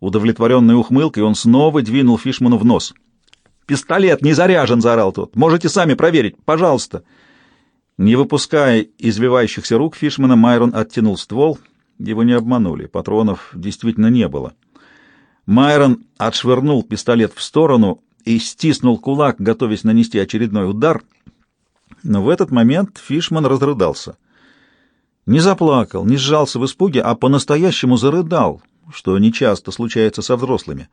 Удовлетворенной ухмылкой он снова двинул Фишману в нос. «Пистолет не заряжен!» — заорал тот. «Можете сами проверить, пожалуйста!» Не выпуская извивающихся рук Фишмана, Майрон оттянул ствол. Его не обманули, патронов действительно не было. Майрон отшвырнул пистолет в сторону и стиснул кулак, готовясь нанести очередной удар. Но в этот момент Фишман разрыдался. Не заплакал, не сжался в испуге, а по-настоящему зарыдал, что нечасто случается со взрослыми.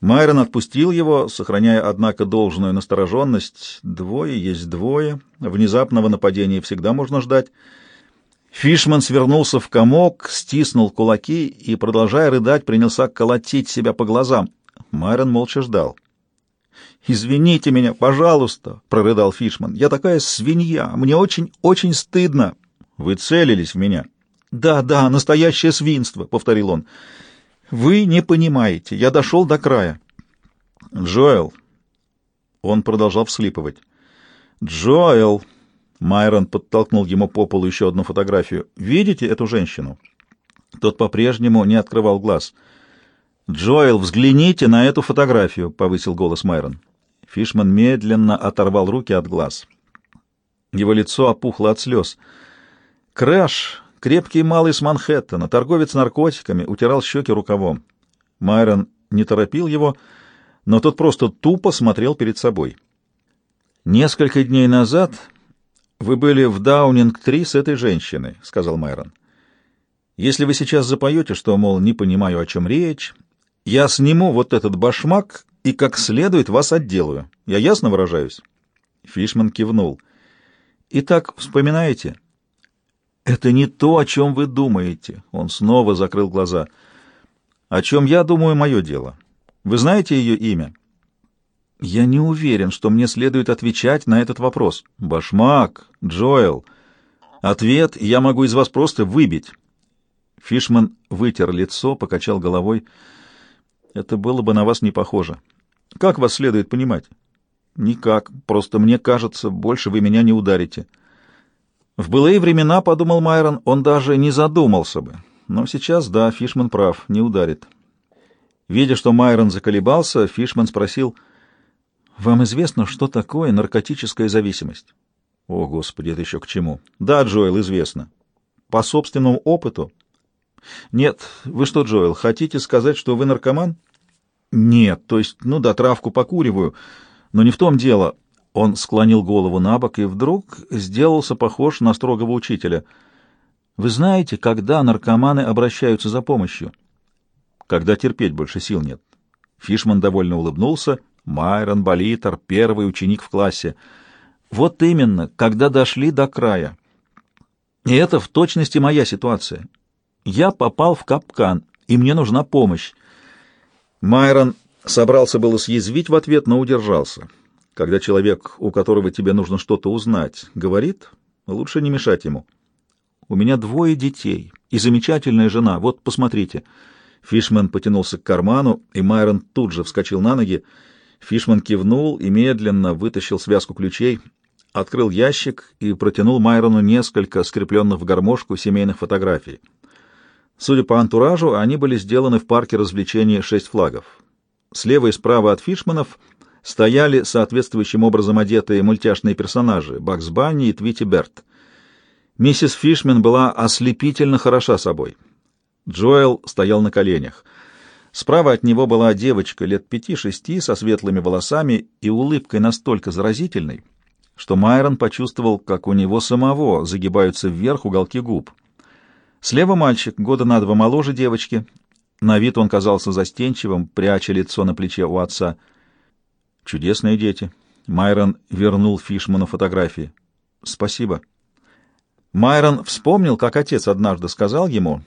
Майрон отпустил его, сохраняя, однако, должную настороженность. Двое есть двое. Внезапного нападения всегда можно ждать. Фишман свернулся в комок, стиснул кулаки и, продолжая рыдать, принялся колотить себя по глазам. Майрон молча ждал. «Извините меня, пожалуйста», — прорыдал Фишман. «Я такая свинья. Мне очень-очень стыдно». «Вы целились в меня?» «Да, да, настоящее свинство», — повторил он. Вы не понимаете. Я дошел до края. Джоэл. Он продолжал вслипывать. Джоэл. Майрон подтолкнул ему по полу еще одну фотографию. Видите эту женщину? Тот по-прежнему не открывал глаз. Джоэл, взгляните на эту фотографию, повысил голос Майрон. Фишман медленно оторвал руки от глаз. Его лицо опухло от слез. Крэш Крепкий малый с Манхэттена, торговец наркотиками, утирал щеки рукавом. Майрон не торопил его, но тот просто тупо смотрел перед собой. «Несколько дней назад вы были в Даунинг-3 с этой женщиной», — сказал Майрон. «Если вы сейчас запоете, что, мол, не понимаю, о чем речь, я сниму вот этот башмак и как следует вас отделаю. Я ясно выражаюсь?» Фишман кивнул. «Итак, вспоминаете?» «Это не то, о чем вы думаете». Он снова закрыл глаза. «О чем я думаю, мое дело. Вы знаете ее имя?» «Я не уверен, что мне следует отвечать на этот вопрос. Башмак, Джоэл. Ответ я могу из вас просто выбить». Фишман вытер лицо, покачал головой. «Это было бы на вас не похоже. Как вас следует понимать?» «Никак. Просто мне кажется, больше вы меня не ударите». В былые времена, — подумал Майрон, — он даже не задумался бы. Но сейчас, да, Фишман прав, не ударит. Видя, что Майрон заколебался, Фишман спросил, «Вам известно, что такое наркотическая зависимость?» «О, Господи, это еще к чему?» «Да, Джоэл, известно». «По собственному опыту?» «Нет. Вы что, Джоэл, хотите сказать, что вы наркоман?» «Нет. То есть, ну да, травку покуриваю. Но не в том дело. Он склонил голову на бок и вдруг сделался похож на строгого учителя. «Вы знаете, когда наркоманы обращаются за помощью?» «Когда терпеть больше сил нет». Фишман довольно улыбнулся. «Майрон Болитер, первый ученик в классе». «Вот именно, когда дошли до края. И это в точности моя ситуация. Я попал в капкан, и мне нужна помощь». Майрон собрался было съязвить в ответ, но удержался. Когда человек, у которого тебе нужно что-то узнать, говорит, лучше не мешать ему. У меня двое детей и замечательная жена. Вот, посмотрите. Фишман потянулся к карману, и Майрон тут же вскочил на ноги. Фишман кивнул и медленно вытащил связку ключей, открыл ящик и протянул Майрону несколько скрепленных в гармошку семейных фотографий. Судя по антуражу, они были сделаны в парке развлечений «Шесть флагов». Слева и справа от Фишманов — стояли соответствующим образом одетые мультяшные персонажи Бакс Банни и Твити Берт. Миссис Фишмен была ослепительно хороша собой. Джоэл стоял на коленях. Справа от него была девочка лет пяти-шести со светлыми волосами и улыбкой настолько заразительной, что Майрон почувствовал, как у него самого загибаются вверх уголки губ. Слева мальчик, года на два моложе девочки. На вид он казался застенчивым, пряча лицо на плече у отца — Чудесные дети. Майрон вернул Фишману фотографии. Спасибо. Майрон вспомнил, как отец однажды сказал ему,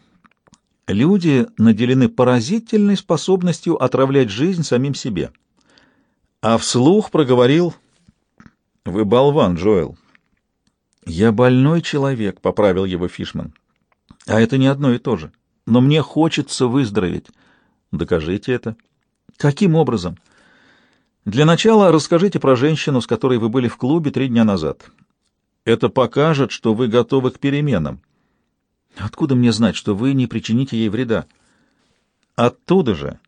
«Люди наделены поразительной способностью отравлять жизнь самим себе». А вслух проговорил, «Вы болван, Джоэл». «Я больной человек», — поправил его Фишман. «А это не одно и то же. Но мне хочется выздороветь». «Докажите это». «Каким образом?» Для начала расскажите про женщину, с которой вы были в клубе три дня назад. Это покажет, что вы готовы к переменам. Откуда мне знать, что вы не причините ей вреда? Оттуда же,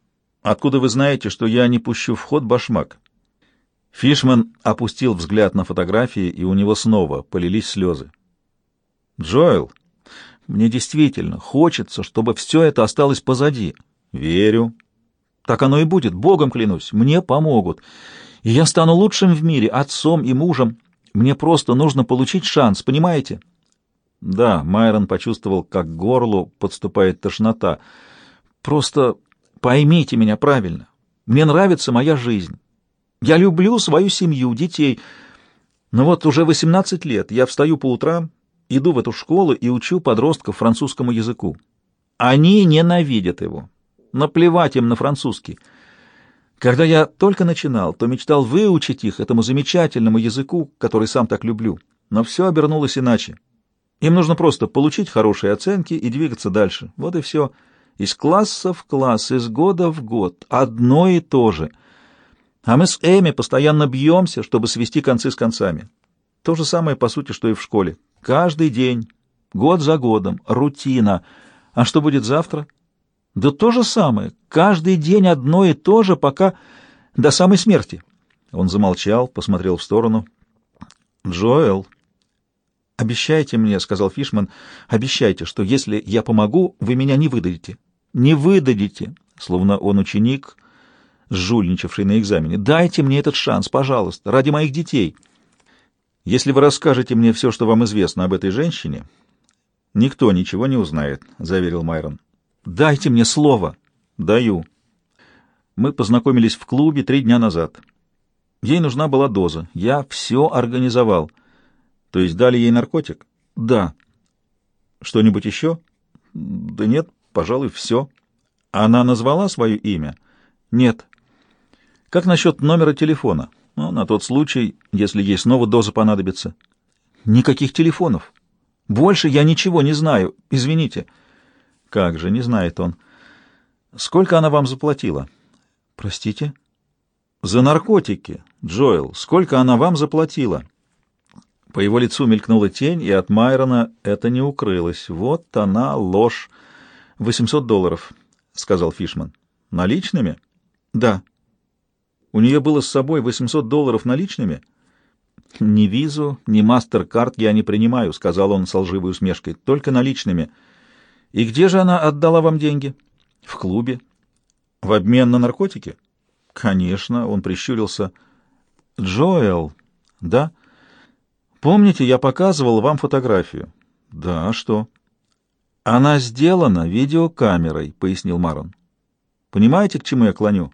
откуда вы знаете, что я не пущу в ход башмак. Фишман опустил взгляд на фотографии, и у него снова полились слезы. «Джоэл, мне действительно хочется, чтобы все это осталось позади. Верю. Так оно и будет, Богом клянусь, мне помогут. И я стану лучшим в мире, отцом и мужем. Мне просто нужно получить шанс, понимаете?» Да, Майрон почувствовал, как к горлу подступает тошнота. «Просто поймите меня правильно. Мне нравится моя жизнь. Я люблю свою семью, детей. Но вот уже 18 лет я встаю по утрам, иду в эту школу и учу подростков французскому языку. Они ненавидят его. Наплевать им на французский. Когда я только начинал, то мечтал выучить их этому замечательному языку, который сам так люблю. Но все обернулось иначе. Им нужно просто получить хорошие оценки и двигаться дальше. Вот и все. Из класса в класс, из года в год. Одно и то же. А мы с Эми постоянно бьемся, чтобы свести концы с концами. То же самое, по сути, что и в школе. Каждый день, год за годом, рутина. А что будет завтра? Да то же самое. Каждый день одно и то же, пока до самой смерти. Он замолчал, посмотрел в сторону. «Джоэл, обещайте мне, — сказал Фишман, — обещайте, что если я помогу, вы меня не выдадите. Не выдадите!» Словно он ученик, жульничавший на экзамене. «Дайте мне этот шанс, пожалуйста, ради моих детей!» Если вы расскажете мне все, что вам известно об этой женщине, никто ничего не узнает, — заверил Майрон. Дайте мне слово. Даю. Мы познакомились в клубе три дня назад. Ей нужна была доза. Я все организовал. То есть дали ей наркотик? Да. Что-нибудь еще? Да нет, пожалуй, все. Она назвала свое имя? Нет. Как насчет номера телефона? — ну, на тот случай, если ей снова доза понадобится. Никаких телефонов. Больше я ничего не знаю. Извините. Как же, не знает он. Сколько она вам заплатила? Простите? За наркотики, Джоэл. Сколько она вам заплатила? По его лицу мелькнула тень, и от Майрона это не укрылось. Вот она, ложь. «Восемьсот долларов», — сказал Фишман. «Наличными?» «Да». У нее было с собой 800 долларов наличными? «Ни визу, ни мастер-карт я не принимаю», — сказал он с лживой усмешкой, — «только наличными». «И где же она отдала вам деньги?» «В клубе». «В обмен на наркотики?» «Конечно», — он прищурился. «Джоэл, да? Помните, я показывал вам фотографию?» «Да, что?» «Она сделана видеокамерой», — пояснил Марон. «Понимаете, к чему я клоню?»